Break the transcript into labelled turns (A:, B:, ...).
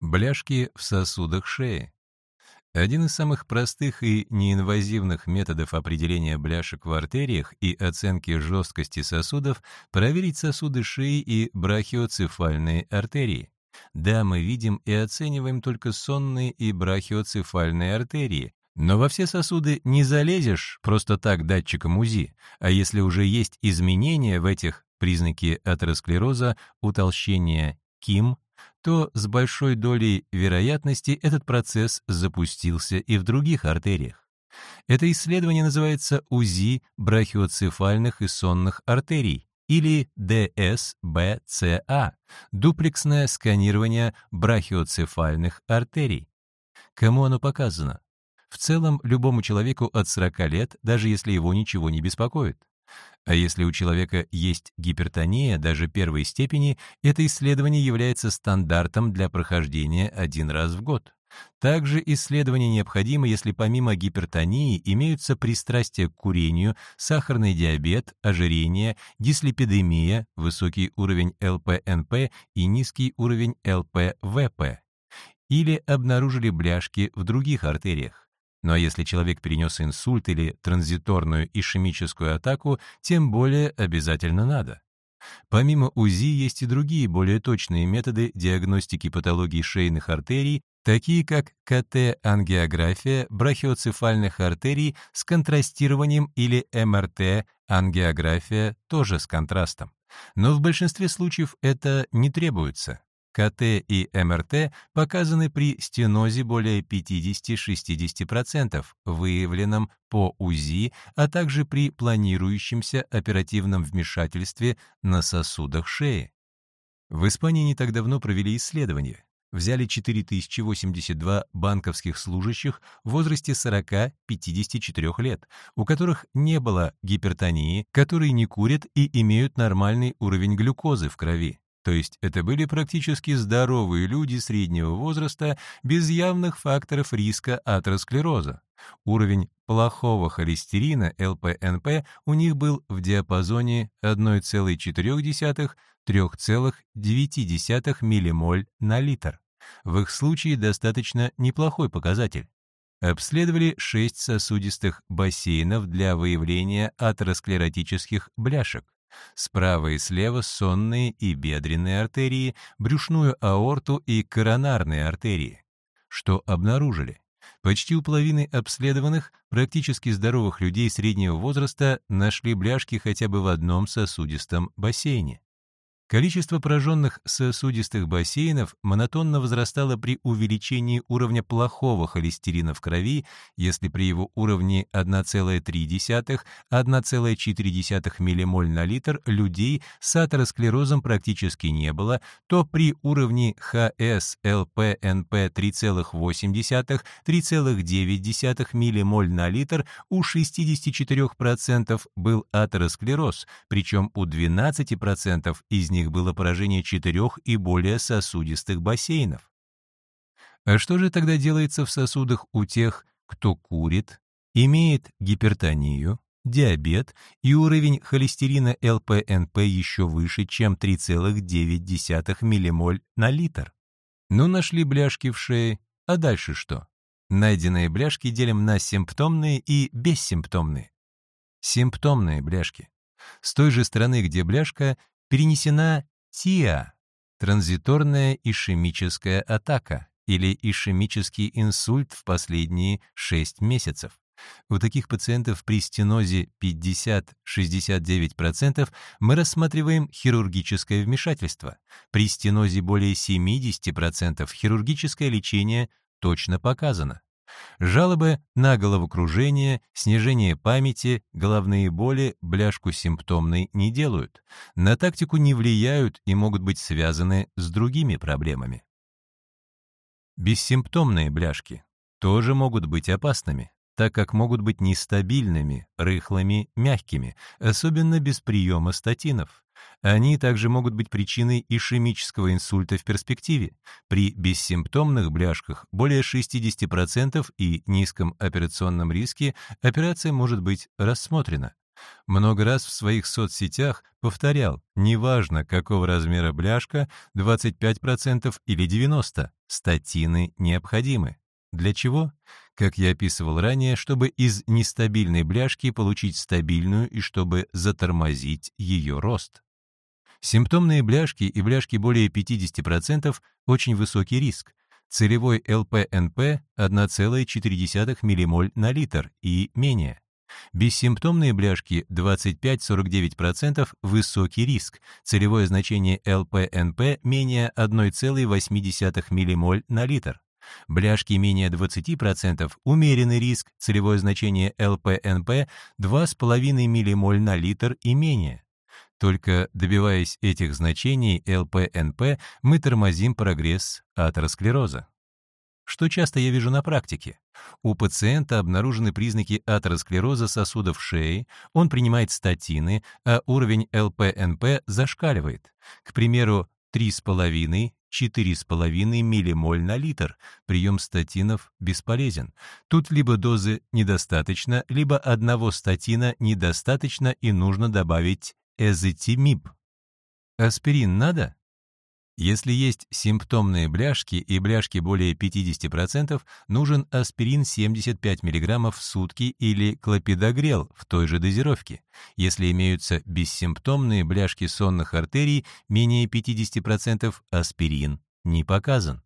A: Бляшки в сосудах шеи. Один из самых простых и неинвазивных методов определения бляшек в артериях и оценки жесткости сосудов — проверить сосуды шеи и брахиоцефальные артерии. Да, мы видим и оцениваем только сонные и брахиоцефальные артерии, но во все сосуды не залезешь просто так датчиком УЗИ, а если уже есть изменения в этих признаки атеросклероза, утолщения КИМ, то с большой долей вероятности этот процесс запустился и в других артериях. Это исследование называется УЗИ брахиоцефальных и сонных артерий или ДСБЦА – дуплексное сканирование брахиоцефальных артерий. Кому оно показано? В целом, любому человеку от 40 лет, даже если его ничего не беспокоит. А если у человека есть гипертония даже первой степени, это исследование является стандартом для прохождения один раз в год. Также исследование необходимо, если помимо гипертонии имеются пристрастия к курению, сахарный диабет, ожирение, дислепидемия, высокий уровень ЛПНП и низкий уровень ЛПВП. Или обнаружили бляшки в других артериях. А если человек перенес инсульт или транзиторную ишемическую атаку, тем более обязательно надо. Помимо УЗИ есть и другие более точные методы диагностики патологии шейных артерий, такие как КТ-ангиография брахиоцефальных артерий с контрастированием или МРТ-ангиография тоже с контрастом. Но в большинстве случаев это не требуется. КТ и МРТ показаны при стенозе более 50-60%, выявленном по УЗИ, а также при планирующемся оперативном вмешательстве на сосудах шеи. В Испании не так давно провели исследование. Взяли 4082 банковских служащих в возрасте 40-54 лет, у которых не было гипертонии, которые не курят и имеют нормальный уровень глюкозы в крови. То есть это были практически здоровые люди среднего возраста без явных факторов риска атеросклероза. Уровень плохого холестерина ЛПНП у них был в диапазоне 1,4-3,9 ммоль на литр. В их случае достаточно неплохой показатель. Обследовали 6 сосудистых бассейнов для выявления атеросклеротических бляшек. Справа и слева сонные и бедренные артерии, брюшную аорту и коронарные артерии. Что обнаружили? Почти у половины обследованных, практически здоровых людей среднего возраста нашли бляшки хотя бы в одном сосудистом бассейне. Количество пораженных сосудистых бассейнов монотонно возрастало при увеличении уровня плохого холестерина в крови, если при его уровне 1,3-1,4 ммоль на литр людей с атеросклерозом практически не было, то при уровне ХС ЛПНП 3,8-3,9 ммоль на литр у 64% был атеросклероз, причем у 12% из них них было поражение четырех и более сосудистых бассейнов. А что же тогда делается в сосудах у тех, кто курит, имеет гипертонию, диабет и уровень холестерина ЛПНП еще выше, чем 3,9 ммоль на литр? Ну, нашли бляшки в шее, а дальше что? Найденные бляшки делим на симптомные и бессимптомные. Симптомные бляшки. С той же стороны, где бляшка, перенесена ТИА – транзиторная ишемическая атака или ишемический инсульт в последние 6 месяцев. У таких пациентов при стенозе 50-69% мы рассматриваем хирургическое вмешательство. При стенозе более 70% хирургическое лечение точно показано. Жалобы на головокружение, снижение памяти, головные боли бляшку симптомной не делают, на тактику не влияют и могут быть связаны с другими проблемами. Бессимптомные бляшки тоже могут быть опасными, так как могут быть нестабильными, рыхлыми, мягкими, особенно без приема статинов. Они также могут быть причиной ишемического инсульта в перспективе. При бессимптомных бляшках более 60% и низком операционном риске операция может быть рассмотрена. Много раз в своих соцсетях повторял, неважно, какого размера бляшка, 25% или 90%, статины необходимы. Для чего? Как я описывал ранее, чтобы из нестабильной бляшки получить стабильную и чтобы затормозить ее рост. Симптомные бляшки и бляшки более 50% – очень высокий риск. Целевой ЛПНП 1,4 ммоль на литр и менее. Бессимптомные бляшки 25-49% – высокий риск. Целевое значение ЛПНП менее 1,8 ммоль на литр. Бляшки менее 20% – умеренный риск, целевое значение ЛПНП 2,5 ммоль на литр и менее. Только добиваясь этих значений ЛПНП, мы тормозим прогресс атеросклероза. Что часто я вижу на практике? У пациента обнаружены признаки атеросклероза сосудов шеи, он принимает статины, а уровень ЛПНП зашкаливает. К примеру, 3,5 4,5 ммоль на литр. Прием статинов бесполезен. Тут либо дозы недостаточно, либо одного статина недостаточно и нужно добавить эзотимиб. Аспирин надо? Если есть симптомные бляшки и бляшки более 50%, нужен аспирин 75 мг в сутки или клопидогрел в той же дозировке. Если имеются бессимптомные бляшки сонных артерий менее 50%, аспирин не показан.